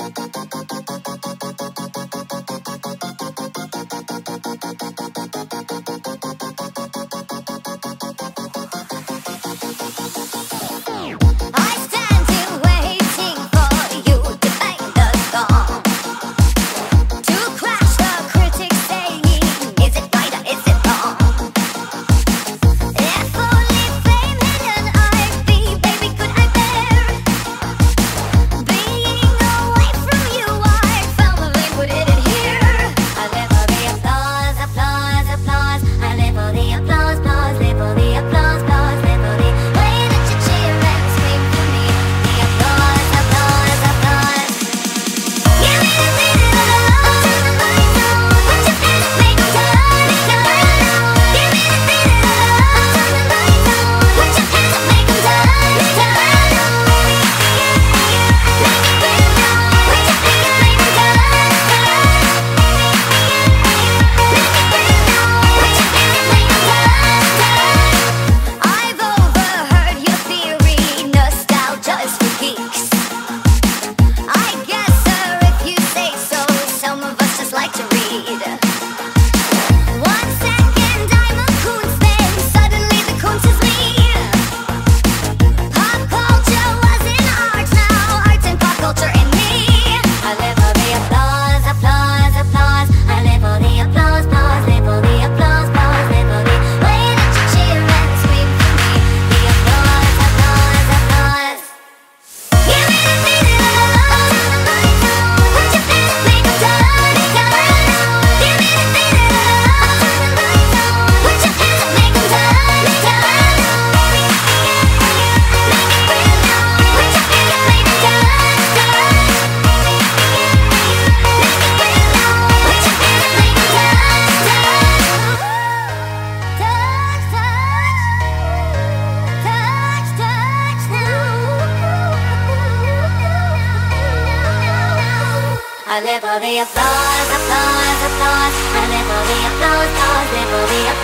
タタタタタ I live for the applause, applause, applause. I live for the applause, applause, live for the applause,